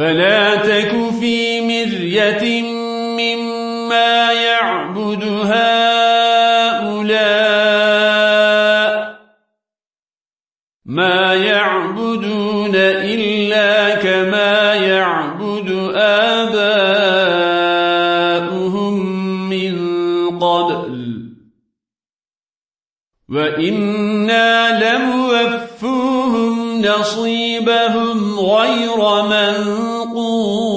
فلا تك في مرية مما يعبد هؤلاء ما يعبدون إلا كما يعبد آباؤهم من قبل. وإنا لموفوهم نصيبهم غير ما 你。